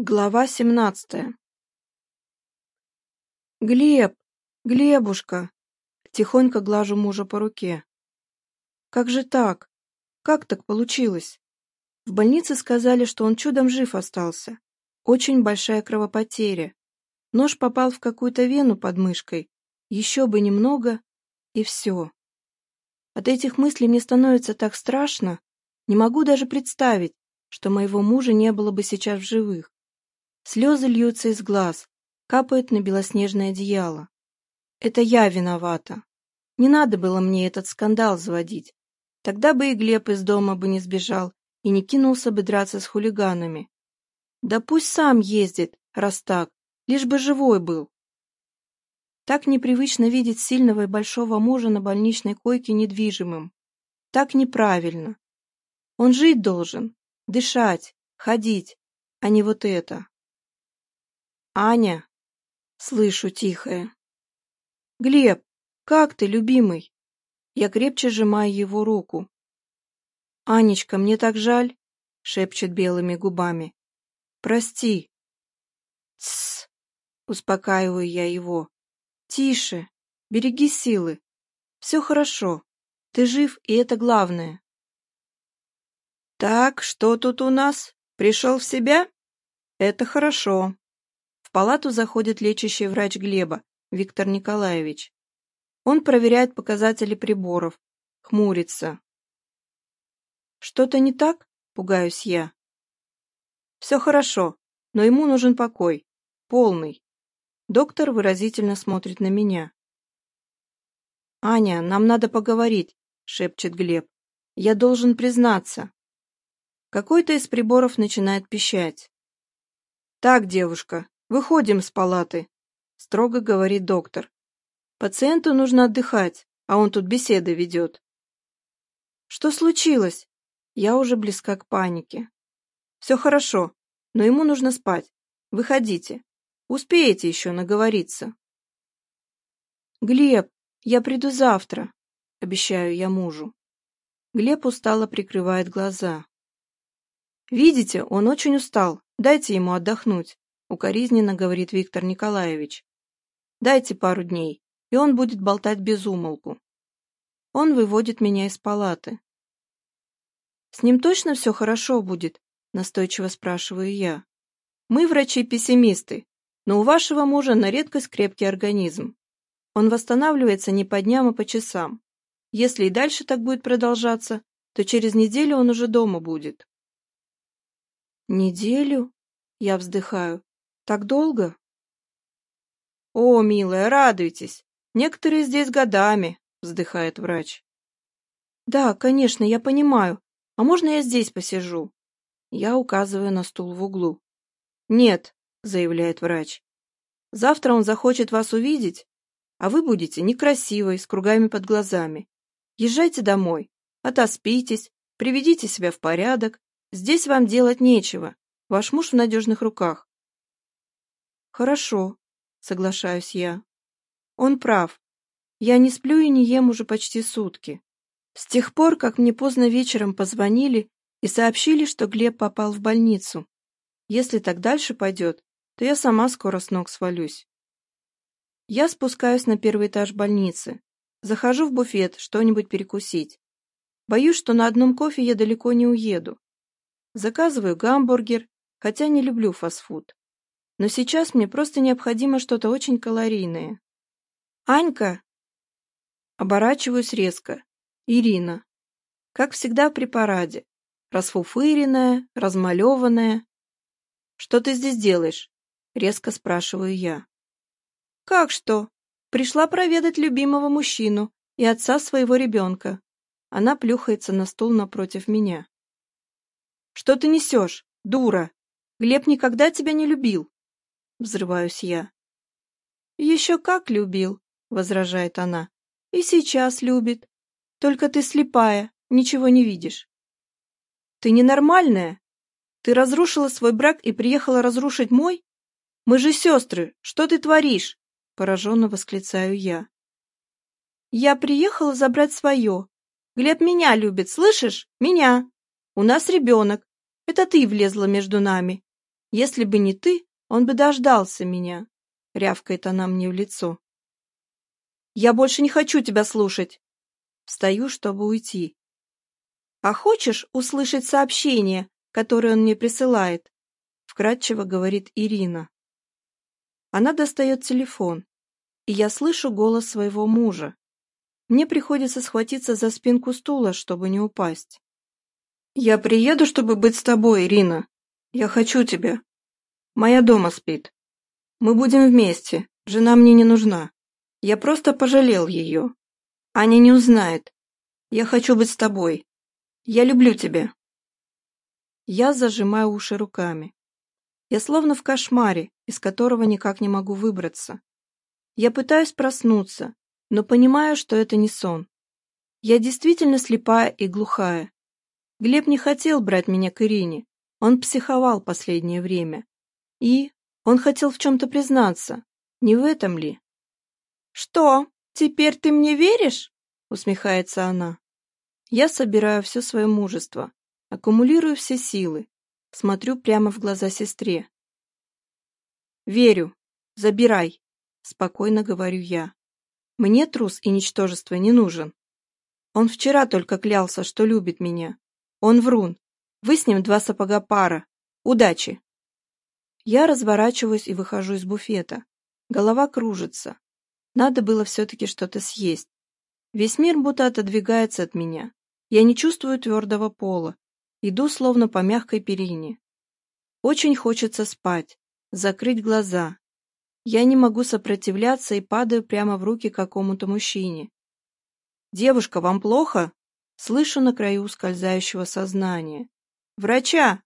Глава 17 «Глеб! Глебушка!» Тихонько глажу мужа по руке. «Как же так? Как так получилось?» В больнице сказали, что он чудом жив остался. Очень большая кровопотеря. Нож попал в какую-то вену под мышкой. Еще бы немного, и все. От этих мыслей мне становится так страшно. Не могу даже представить, что моего мужа не было бы сейчас в живых. Слезы льются из глаз, капают на белоснежное одеяло. Это я виновата. Не надо было мне этот скандал заводить. Тогда бы и Глеб из дома бы не сбежал и не кинулся бы драться с хулиганами. Да пусть сам ездит, раз так, лишь бы живой был. Так непривычно видеть сильного и большого мужа на больничной койке недвижимым. Так неправильно. Он жить должен, дышать, ходить, а не вот это. Аня! Слышу тихое. Глеб, как ты, любимый? Я крепче сжимаю его руку. Анечка, мне так жаль, шепчет белыми губами. Прости. Тссс, успокаиваю я его. Тише, береги силы. Все хорошо. Ты жив, и это главное. Так, что тут у нас? Пришел в себя? Это хорошо. В палату заходит лечащий врач Глеба, Виктор Николаевич. Он проверяет показатели приборов, хмурится. «Что-то не так?» – пугаюсь я. «Все хорошо, но ему нужен покой. Полный». Доктор выразительно смотрит на меня. «Аня, нам надо поговорить», – шепчет Глеб. «Я должен признаться». Какой-то из приборов начинает пищать. «Так, девушка, Выходим с палаты», — строго говорит доктор. «Пациенту нужно отдыхать, а он тут беседы ведет». «Что случилось?» Я уже близка к панике. «Все хорошо, но ему нужно спать. Выходите. Успеете еще наговориться». «Глеб, я приду завтра», — обещаю я мужу. Глеб устало прикрывает глаза. «Видите, он очень устал. Дайте ему отдохнуть укоризненно говорит Виктор Николаевич. «Дайте пару дней, и он будет болтать без умолку». Он выводит меня из палаты. «С ним точно все хорошо будет?» — настойчиво спрашиваю я. «Мы врачи-пессимисты, но у вашего мужа на редкость крепкий организм. Он восстанавливается не по дням, а по часам. Если и дальше так будет продолжаться, то через неделю он уже дома будет». «Неделю?» — я вздыхаю. Так долго? О, милая, радуйтесь. Некоторые здесь годами, вздыхает врач. Да, конечно, я понимаю. А можно я здесь посижу? Я указываю на стул в углу. Нет, заявляет врач. Завтра он захочет вас увидеть, а вы будете некрасивой, с кругами под глазами. Езжайте домой, отоспитесь, приведите себя в порядок. Здесь вам делать нечего. Ваш муж в надежных руках. «Хорошо», — соглашаюсь я. Он прав. Я не сплю и не ем уже почти сутки. С тех пор, как мне поздно вечером позвонили и сообщили, что Глеб попал в больницу. Если так дальше пойдет, то я сама скоро с ног свалюсь. Я спускаюсь на первый этаж больницы. Захожу в буфет, что-нибудь перекусить. Боюсь, что на одном кофе я далеко не уеду. Заказываю гамбургер, хотя не люблю фастфуд но сейчас мне просто необходимо что-то очень калорийное. «Анька!» Оборачиваюсь резко. «Ирина!» Как всегда при параде. Расфуфыренная, размалеванная. «Что ты здесь делаешь?» Резко спрашиваю я. «Как что?» Пришла проведать любимого мужчину и отца своего ребенка. Она плюхается на стул напротив меня. «Что ты несешь, дура? Глеб никогда тебя не любил!» — взрываюсь я. «Еще как любил», — возражает она. «И сейчас любит. Только ты слепая, ничего не видишь». «Ты ненормальная? Ты разрушила свой брак и приехала разрушить мой? Мы же сестры, что ты творишь?» — пораженно восклицаю я. «Я приехала забрать свое. Глеб меня любит, слышишь? Меня. У нас ребенок. Это ты влезла между нами. Если бы не ты, он бы дождался меня, — рявкает она мне в лицо. «Я больше не хочу тебя слушать!» Встаю, чтобы уйти. «А хочешь услышать сообщение, которое он мне присылает?» Вкратчиво говорит Ирина. Она достает телефон, и я слышу голос своего мужа. Мне приходится схватиться за спинку стула, чтобы не упасть. «Я приеду, чтобы быть с тобой, Ирина. Я хочу тебя. Моя дома спит. Мы будем вместе, жена мне не нужна. Я просто пожалел ее. Аня не узнает. Я хочу быть с тобой. Я люблю тебя. Я зажимаю уши руками. Я словно в кошмаре, из которого никак не могу выбраться. Я пытаюсь проснуться, но понимаю, что это не сон. Я действительно слепая и глухая. Глеб не хотел брать меня к Ирине. Он психовал последнее время. И он хотел в чем-то признаться. Не в этом ли? «Что, теперь ты мне веришь?» — усмехается она. Я собираю все свое мужество, аккумулирую все силы, смотрю прямо в глаза сестре. «Верю. Забирай», — спокойно говорю я. «Мне трус и ничтожество не нужен. Он вчера только клялся, что любит меня. Он врун. Вы с ним два сапога пара. Удачи!» Я разворачиваюсь и выхожу из буфета. Голова кружится. Надо было все-таки что-то съесть. Весь мир будто отодвигается от меня. Я не чувствую твердого пола. Иду словно по мягкой перине. Очень хочется спать, закрыть глаза. Я не могу сопротивляться и падаю прямо в руки какому-то мужчине. «Девушка, вам плохо?» Слышу на краю ускользающего сознания. «Врача!»